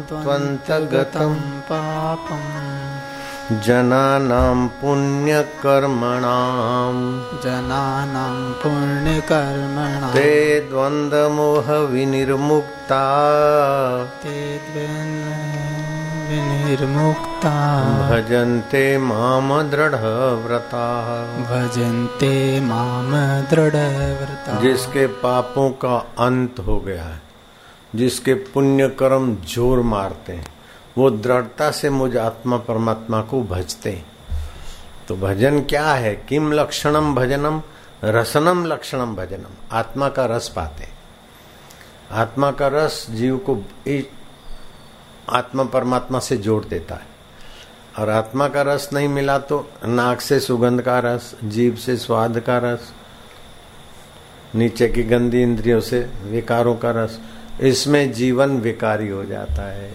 त्वन्तगतं पापम् जनानां पुण्यकर्मणाम् जनानां पुण्यकर्मणां ते द्वन्द्वमोहविनिर्मुक्ता ते विनिर्मुक्ता। भजन्ते माम दृढव्रताः भजन्ते माम दृढव्रता जिसके पापों का अंत हो गया है। जिसके पुण्य कर्म ज़ोर मारते हैं, वो दृढ़ता से मुझ आत्मा परमात्मा को भजते हैं। तो भजन क्या है? किम लक्षणम भजनम? रसनम लक्षणम भजनम। आत्मा का रस पाते। आत्मा का रस जीव को आत्मा परमात्मा से जोड़ देता है। और आत्मा का रस नहीं मिला तो नाक से सुगंध का रस जीव से स्वाद का रस, नीचे की गंदी इंद्रियों से विकारों का रस इसमें जीवन विकारी हो जाता है।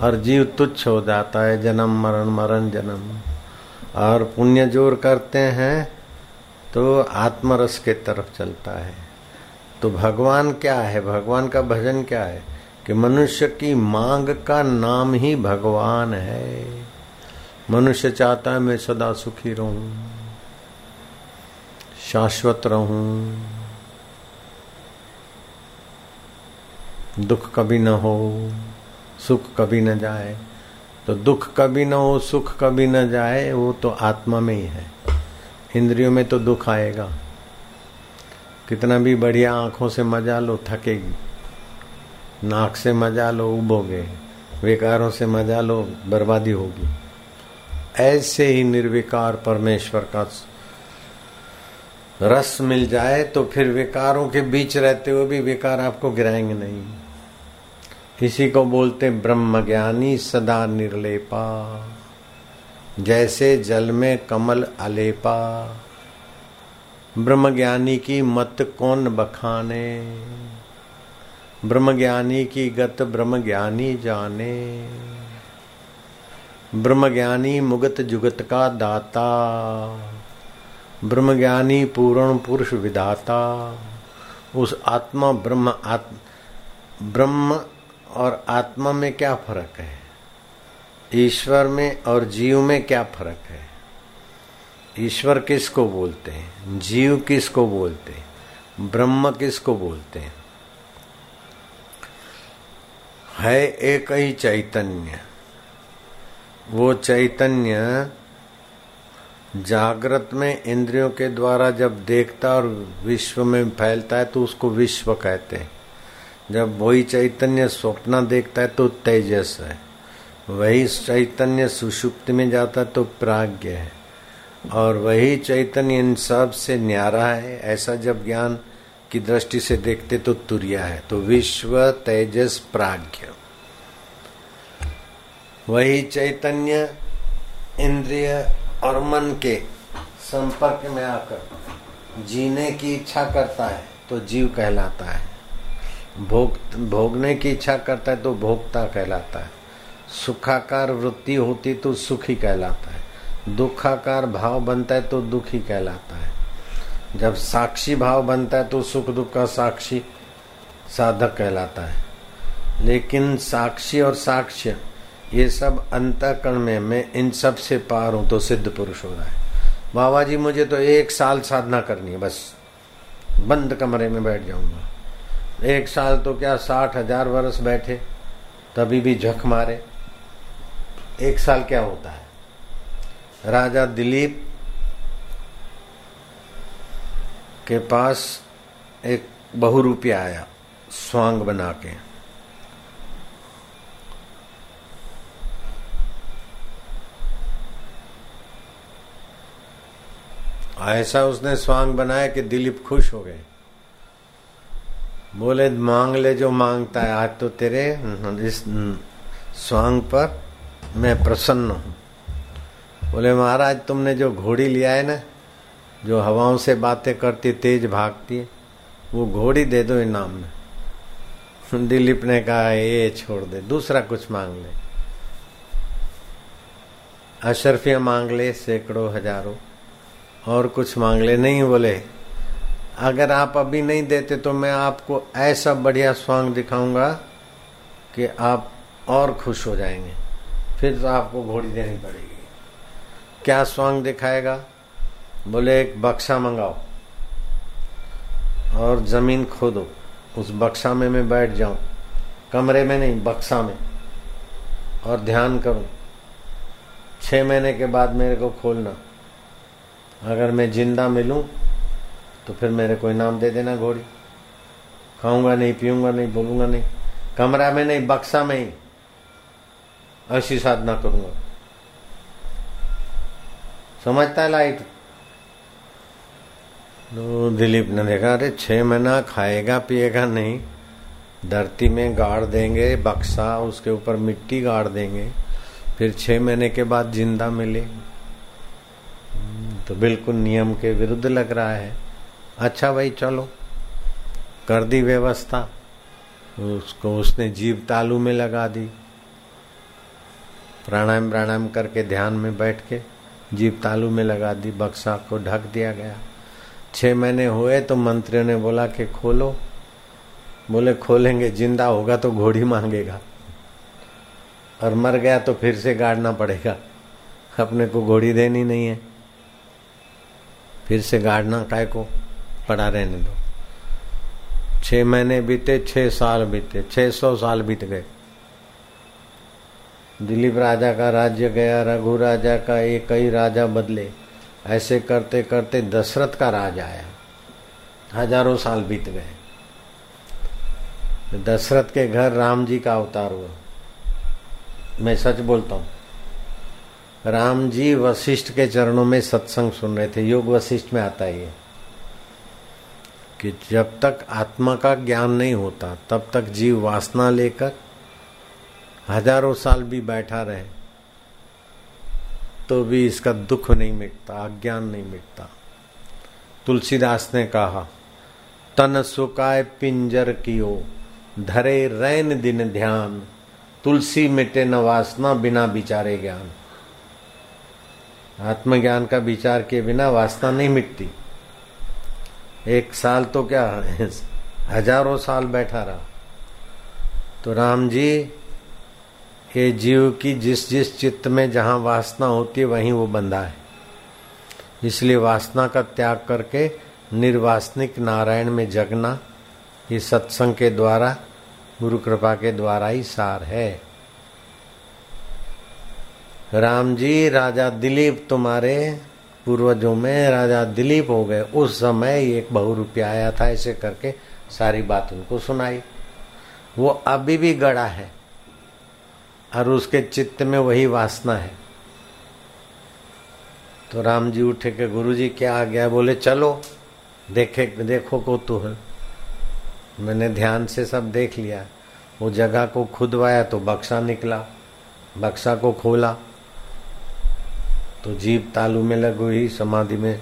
और जीव तुच्छ हो जाता है, जन्म, मरण मरण, जन्म। और पुण्य ज़ोर करते हैं तो आत्मरस के तरफ़ चलता है। तो भगवान क्या है? भगवान का भजन क्या है? कि मनुष्य की मांग का नाम ही भगवान है। मनुष्य चाहता है मैं सदा सुखी रहूँ, शाश्वत रहूँ। दुख कभी न हो, सुख कभी न जाए। तो दुख कभी न हो, सुख कभी न जाए, वो तो आत्मा में ही है। इंद्रियों में तो दुख आएगा। कितना भी बढ़िया आँखों से मज़ा लो, थकेगी। नाक से मज़ा लो, उबोगे। विकारों से मज़ा लो, बर्बादी होगी। ऐसे ही निर्विकार परमेश्वर का रस मिल जाए तो फिर विकारों के बीच रहते हुए भी विकार आपको गिराएँगे नहीं। इसी को बोलते ब्रह्म ज्ञानी सदा निर्लेपा। जैसे जल में कमल अलेपा। ब्रह्म ज्ञानी की मत कौन बखाने? ब्रह्म ज्ञानी की गत ब्रह्म ज्ञानी जाने। ब्रह्म ज्ञानी मुगत जुगत का दाता। ब्रह्म ज्ञानी पूर्ण पुरुष विधाता। उस आत्मा ब्रह्म आत्म ब्रह्म और आत्मा में क्या फ़र्क है? ईश्वर में और जीव में क्या फ़र्क है? ईश्वर किसको बोलते हैं? जीव किसको बोलते हैं? ब्रह्म किसको बोलते हैं? है एक ही चैतन्य। वो चैतन्य जागृत में इंद्रियों के द्वारा जब देखता और विश्व में फैलता है तो उसको विश्व कहते हैं। जब वही चैतन्य स्वप्न देखता है तो तेजस है। वही चैतन्य सुषुप्ति में जाता तो प्राग्ञ है। और वही चैतन्य इन सबसे न्यारा है। ऐसा जब ज्ञान की दृष्टि से देखते तो तुरिया है। तो विश्व तेजस प्राज्ञ वही चैतन्य इंद्रिय और मन के संपर्क में आकर जीने की इच्छा करता है तो जीव कहलाता है। भोग, भोगने की इच्छा करता है तो भोगता कहलाता है। सुखाकार वृत्ति होती तो सुखी कहलाता है। दुखाकार भाव बनता है तो दुखी कहलाता है। जब साक्षी भाव बनता है तो सुख दुख का साक्षी, साधक कहलाता है। लेकिन साक्षी और साक्ष्य, ये सब अंतकरण में, मैं इन सबसे पार हूँ तो सिद्ध पुरुष हो रहा है। बाबा जी, मुझे तो एक साल साधना करनी है, बस। बंद कमरे में बैठ जाऊँगा। एक साल तो क्या साठ हज़ार वर्ष बैठे, तभी भी झक मारे। एक साल क्या होता है? राजा दिलीप के पास एक बहुरूपिया आया, स्वांग बना के। ऐसा उसने स्वांग बनाया कि दिलीप खुश हो गए। बोले, मांग ले जो माँगता है, आज तो तेरे इस स्वांग पर मैं प्रसन्न हूँ। बोले, महाराज, तुमने जो घोड़ी लिया है ना, जो हवाओं से बातें करती, तेज भागती है, वो घोड़ी दे दो इनाम में। दिलीप ने कहा, ये छोड़ दे, दूसरा कुछ मांग ले। अशरफिया मांग ले, सैकड़ों, हज़ारों, और कुछ मांग ले। नहीं, बोले अगर आप अभी नहीं देते तो मैं आपको ऐसा बढ़िया स्वांग दिखाऊँगा कि आप और खुश हो जाएँगे। फिर तो आपको घोड़ी देनी पड़ेगी। क्या स्वांग दिखाएगा? बोले, एक बक्सा मंगाओ और ज़मीन खोदो। उस बक्सा में मैं बैठ जाऊँ। कमरे में नहीं, बक्सा में। और ध्यान करूँ, छह महीने के बाद मेरे को खोलना। अगर मैं ज़िंदा मिलूं तो फिर मेरे को इनाम दे देना घोड़ी। खाऊँगा नहीं, पीऊँगा नहीं, बोलूँगा नहीं। कमरा में नहीं, बक्सा में ही। ऐसी साधना करूँगा। समझता है लाइट? तो दिलीप ने देखा, अरे छह महीना खाएगा, पिएगा नहीं। धरती में गाड़ देंगे, बक्सा, उसके ऊपर मिट्टी गाड़ देंगे। फिर छह महीने के बाद ज़िंदा मिले। तो बिल्कुल नियम के विरुद्ध लग रहा है। अच्छा भाई, चलो। कर दी व्यवस्था। उसको, उसने जीव तालू में लगा दी। प्राणायाम प्राणायाम करके ध्यान में बैठ के जीव तालू में लगा दी, बक्सा को ढक दिया गया। छह महीने हुए तो मंत्रियों ने बोला कि खोलो। बोले, खोलेंगे, ज़िंदा होगा तो घोड़ी मांगेगा। और मर गया तो फिर से गाड़ना पड़ेगा। अपने को घोड़ी देनी नहीं है। फिर से गाड़ना, काय को? पड़ा रहने दो। छह महीने बीते, छह साल बीते, छह सौ साल बीत गए। दिलीप राजा का राज्य गया, रघु राजा का ये कई राजा बदले। ऐसे करते करते दशरथ का राज आया। हज़ारों साल बीत गए। दशरथ के घर राम जी का अवतार हुआ। मैं सच बोलता हूँ, राम जी वशिष्ठ के चरणों में सत्संग सुन रहे थे। योग वशिष्ठ में आता ही है। कि जब तक आत्मा का ज्ञान नहीं होता, तब तक जीव वासना लेकर हज़ारों साल भी बैठा रहे तो भी इसका दुख नहीं मिटता, अज्ञान नहीं मिटता। तुलसीदास ने कहा, तन सुकाय पिंजर कियो, धरे रैन दिन ध्यान, तुलसी मिटे न वासना बिना विचारे ज्ञान। आत्मज्ञान का विचार के बिना वासना नहीं मिटती। एक साल तो क्या हज़ारों साल बैठा रहा। तो राम जी, ये जीव की जिस जिस चित्त में जहाँ वासना होती है, वहीं वो बंधा है। इसलिए वासना का त्याग करके निर्वासनिक नारायण में जगना, ये सत्संग के द्वारा, गुरु कृपा के द्वारा ही सार है। राम जी, राजा दिलीप तुम्हारे पूर्वजों में राजा दिलीप हो गए। उस समय एक बहु रुपया आया था, ऐसे करके सारी बात उनको सुनाई। वो अभी भी गड़ा है और उसके चित्त में वही वासना है। तो राम जी उठे के गुरु जी क्या आ गया? बोले, चलो, देखे, देखो को है मैंने ध्यान से सब देख लिया। वो जगह को खुदवाया तो बक्सा निकला, बक्सा को खोला। तो जीव तालू में लग हुई समाधि में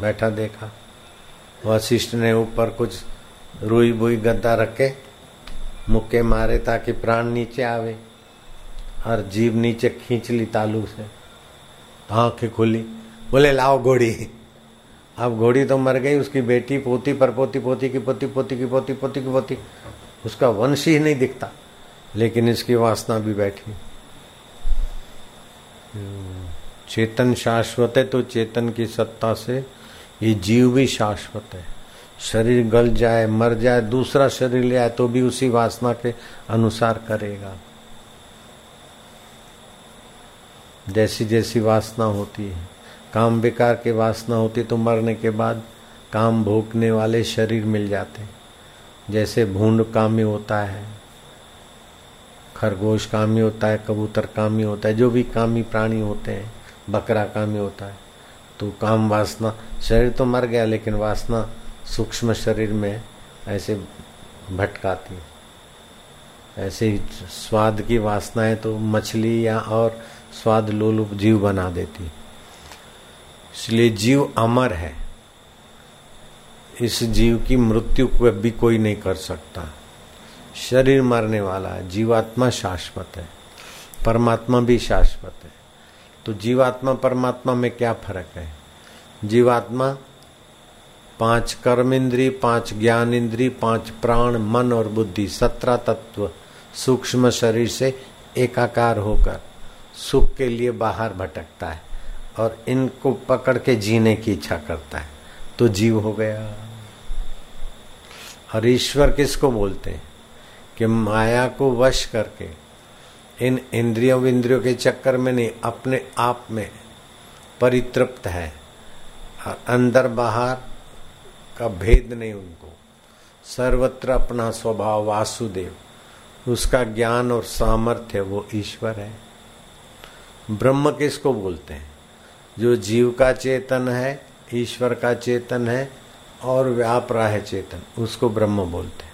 बैठा देखा। वशिष्ठ ने ऊपर कुछ रुई बुई गद्दा रखे, मुक्के मारे ताकि प्राण नीचे आवे। और जीव नीचे खींच ली तालू से। आँखें खुली, बोले, लाओ घोड़ी। अब घोड़ी तो मर गई, उसकी बेटी पोती पर पोती पोती की पोती पोती की पोती पोती की पोती। उसका वंश ही नहीं दिखता, लेकिन इसकी वासना भी बैठी। चेतन शाश्वत है तो चेतन की सत्ता से ये जीव भी शाश्वत है। शरीर गल जाए, मर जाए, दूसरा शरीर ले आए तो भी उसी वासना के अनुसार करेगा। जैसी जैसी वासना होती है, काम बेकार के वासना होती है तो मरने के बाद काम भोगने वाले शरीर मिल जाते जैसे भूड कामी होता है, खरगोश कामी होता है, कबूतर कामी होता है, जो भी कामी प्राणी होते हैं बकरा कामी होता है। तो काम वासना, शरीर तो मर गया, लेकिन वासना सूक्ष्म शरीर में ऐसे भटकाती है। ऐसे ही स्वाद की वासनाएँ तो मछली या और स्वाद लोलुप जीव बना देती इसलिए जीव अमर है। इस जीव की मृत्यु को भी कोई नहीं कर सकता। शरीर मरने वाला है जीवात्मा शाश्वत है। परमात्मा भी शाश्वत है। तो जीवात्मा परमात्मा में क्या फ़र्क है? जीवात्मा पाँच कर्म इंद्री पाँच ज्ञान इंद्री पाँच प्राण, मन और बुद्धि, सत्रह तत्व सूक्ष्म शरीर से एकाकार होकर सुख के लिए बाहर भटकता है और इनको पकड़ के जीने की इच्छा करता है। तो जीव हो गया। और ईश्वर किसको बोलते हैं? कि माया को वश करके इन इंद्रियों इंद्रियों के चक्कर में नहीं, अपने आप में परितृप्त है। और अंदर बाहर का भेद नहीं उनको। सर्वत्र अपना स्वभाव वासुदेव। उसका ज्ञान और सामर्थ्य, वो ईश्वर है। ब्रह्म किसको बोलते हैं? जो जीव का चेतन है, ईश्वर का चेतन है, और व्याप रहा है चेतन, उसको ब्रह्म बोलते हैं।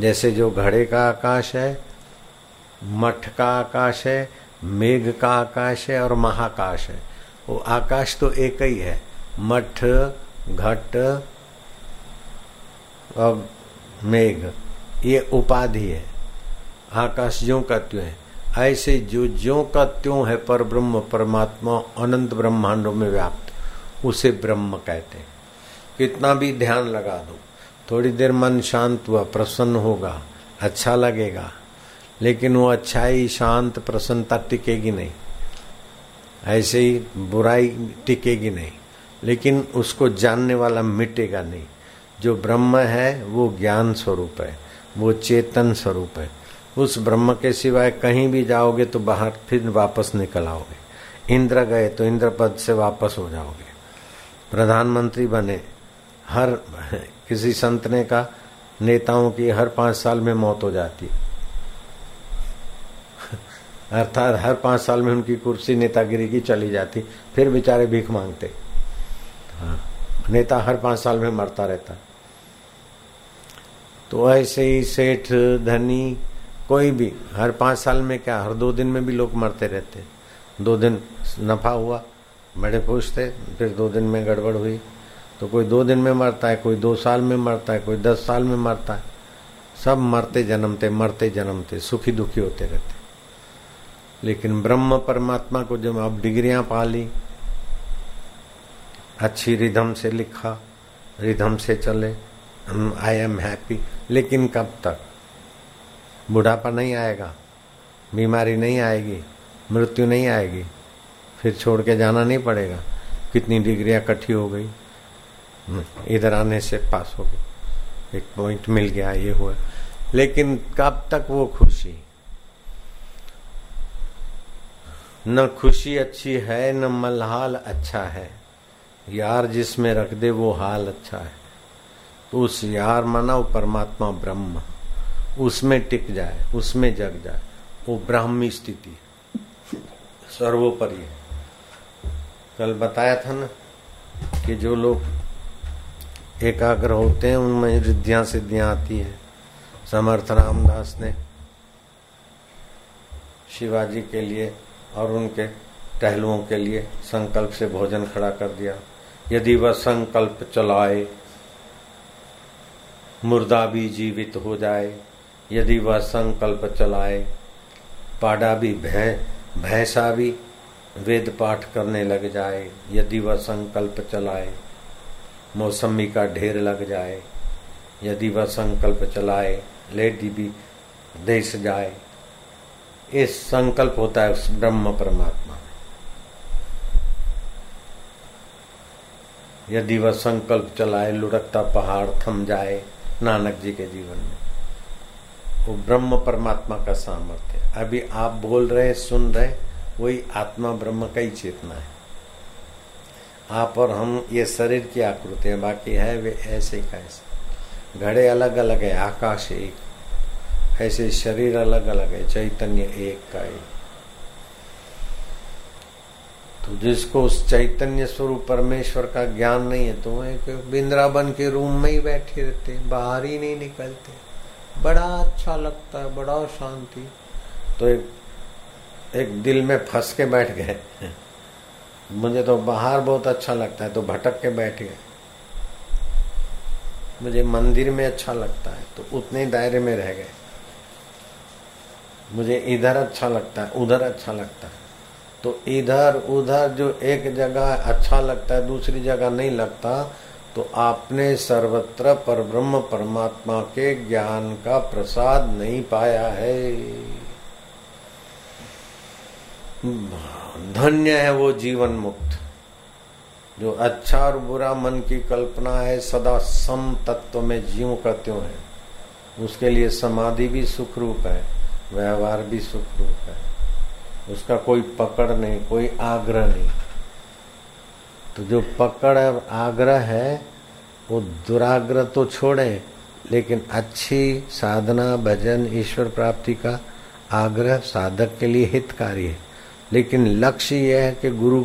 जैसे जो घड़े का आकाश है मठ का आकाश है, मेघ का आकाश है और महाकाश है। वो आकाश तो एक ही है। मठ, घट और मेघ, ये उपाधि है। आकाश ज्यो का त्यों है। ऐसे जो ज्यो का त्यों है, पर ब्रह्म, परमात्मा अनंत ब्रह्मांडों में व्याप्त, उसे ब्रह्म कहते हैं। कितना भी ध्यान लगा दो। थोड़ी देर मन शांत हुआ, प्रसन्न होगा अच्छा लगेगा। लेकिन वो अच्छाई शांत प्रसन्नता टिकेगी नहीं। ऐसे ही बुराई टिकेगी नहीं। लेकिन उसको जानने वाला मिटेगा नहीं। जो ब्रह्म है, वो ज्ञान स्वरूप है, वो चेतन स्वरूप है। उस ब्रह्म के सिवाय कहीं भी जाओगे तो बाहर फिर वापस निकल आओगे। इंद्र गए तो इंद्र पद से वापस हो जाओगे। प्रधानमंत्री बने, हर, किसी संत ने का नेताओं की हर पाँच साल में मौत हो जाती अर्थात हर पाँच साल में उनकी कुर्सी नेतागिरी की चली जाती, फिर बेचारे भीख मांगते। हाँ नेता हर पाँच साल में मरता रहता। तो ऐसे ही सेठ, धनी, कोई भी, हर पाँच साल में क्या, हर दो दिन में भी लोग मरते रहते। दो दिन नफा हुआ, बड़े खुश थे, फिर दो दिन में गड़बड़ हुई। तो कोई दो दिन में मरता है, कोई दो साल में मरता है, कोई दस साल में मरता है। सब मरते जन्मते मरते जन्मते सुखी दुखी होते रहते। लेकिन ब्रह्म परमात्मा को जब आप डिग्रियाँ पा ली अच्छी रिधम से लिखा रिधम से चले आई एम हैप्पी लेकिन कब तक? बुढ़ापा नहीं आएगा बीमारी नहीं आएगी मृत्यु नहीं आएगी फिर छोड़ के जाना नहीं पड़ेगा। कितनी डिग्रियाँ इकट्ठी हो गई? हम्म, इधर आने से पास हो गई। एक पॉइंट मिल गया ये हुआ। लेकिन कब तक वो खुशी? न खुशी अच्छी है, न मलहाल अच्छा है। यार जिसमें रख दे, वो हाल अच्छा है। तो उस यार मना परमात्मा ब्रह्म। उसमें टिक जाए, उसमें जग जाए, वो ब्राह्मी स्थिति सर्वोपरि कल बताया था ना कि जो लोग एकाग्र होते हैं, उनमें रिद्धियाँ सिद्धियाँ आती है। समर्थ रामदास ने शिवाजी के लिए और उनके टहलुओं के लिए संकल्प से भोजन खड़ा कर दिया। यदि वह संकल्प चलाए, मुर्दा भी जीवित हो जाए। यदि वह संकल्प चलाए, पाडा भी भय भैंसा भी वेद पाठ करने लग जाए। यदि वह संकल्प चलाए, मौसमी का ढेर लग जाए। यदि वह संकल्प चलाए, लेडी भी देश जाए। इस संकल्प होता है उस ब्रह्म परमात्मा यदि वह संकल्प चलाए, लुढ़कता पहाड़ थम जाए नानक जी के जीवन में, वो ब्रह्म परमात्मा का सामर्थ्य अभी आप बोल रहे, सुन रहे, वही आत्मा ब्रह्म का ही चेतना है। आप और हम ये शरीर की आकृति है बाकी है वे ऐसे कैसे? घड़े अलग अलग है, आकाश एक। ऐसे शरीर अलग अलग है, चैतन्य एक का एक तो जिसको उस चैतन्य स्वरूप परमेश्वर का ज्ञान नहीं है तो एक बिंद्रावन के रूम में ही बैठे रहते बाहर ही नहीं निकलते। बड़ा अच्छा लगता है, बड़ा शांति। तो एक एक दिल में फंस के बैठ गए। मुझे तो बाहर बहुत अच्छा लगता है तो भटक के बैठ गए। मुझे मंदिर में अच्छा लगता है तो उतने दायरे में रह गए। मुझे इधर अच्छा लगता है, उधर अच्छा लगता है। तो इधर, उधर जो एक जगह अच्छा लगता है, दूसरी जगह नहीं लगता तो आपने सर्वत्र पर ब्रह्म परमात्मा के ज्ञान का प्रसाद नहीं पाया है। धन्य है वो जीवन मुक्त, जो अच्छा और बुरा मन की कल्पना है, सदा सम तत्व में जीव का त्यों है। उसके लिए समाधि भी सुख रूप है। व्यवहार भी सुख रूप है। उसका कोई पकड़ नहीं, कोई आग्रह नहीं। तो जो पकड़ और आग्रह है, वो दुराग्रह तो छोड़े, लेकिन अच्छी साधना, भजन, ईश्वर प्राप्ति का आग्रह साधक के लिए हितकारी है। लेकिन लक्ष्य यह है कि गुरु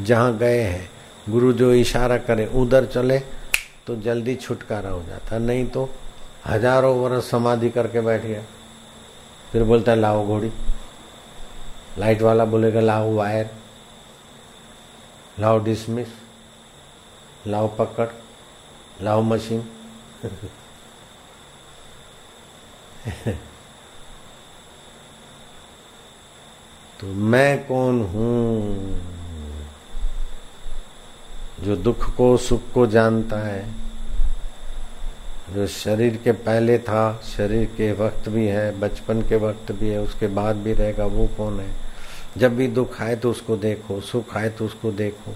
जहाँ गए हैं, गुरु जो इशारा करे, उधर चले तो जल्दी छुटकारा हो जाता। नहीं तो हज़ारों वर्ष समाधि करके बैठ गया। फिर बोलता है, लाओ घोड़ी। लाइट वाला बोलेगा, लाओ वायर लाओ डिसमिस लाओ पकड़। लाओ मशीन तो मैं कौन हूँ? जो दुख को, सुख को जानता है। जो शरीर के पहले था, शरीर के वक्त भी है, बचपन के वक्त भी है, उसके बाद भी रहेगा, वो कौन है? जब भी दुख आए तो उसको देखो, सुख आए तो उसको देखो,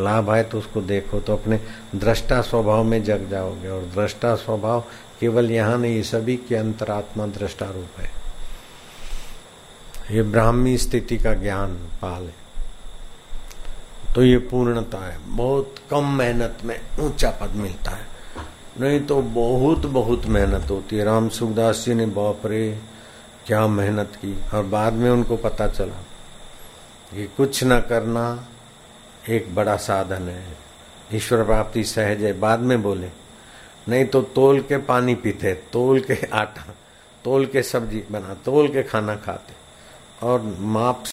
लाभ आए तो उसको देखो तो अपने दृष्टा स्वभाव में जग जाओगे। और दृष्टा स्वभाव केवल यहाँ नहीं, सभी के अंतरात्मा दृष्टा रूप है। ये ब्राह्मी स्थिति का ज्ञान पाले तो ये पूर्णता है। बहुत कम मेहनत में ऊँचा पद मिलता है। नहीं तो बहुत बहुत मेहनत होती है। राम सुखदास जी ने, बाप रे, क्या मेहनत की। और बाद में उनको पता चला कि कुछ न करना एक बड़ा साधन है। ईश्वर प्राप्ति सहज है। बाद में बोले, नहीं तो तोल के पानी पीते, तोल के आटा, तोल के सब्ज़ी बना, तोल के खाना खाते और माप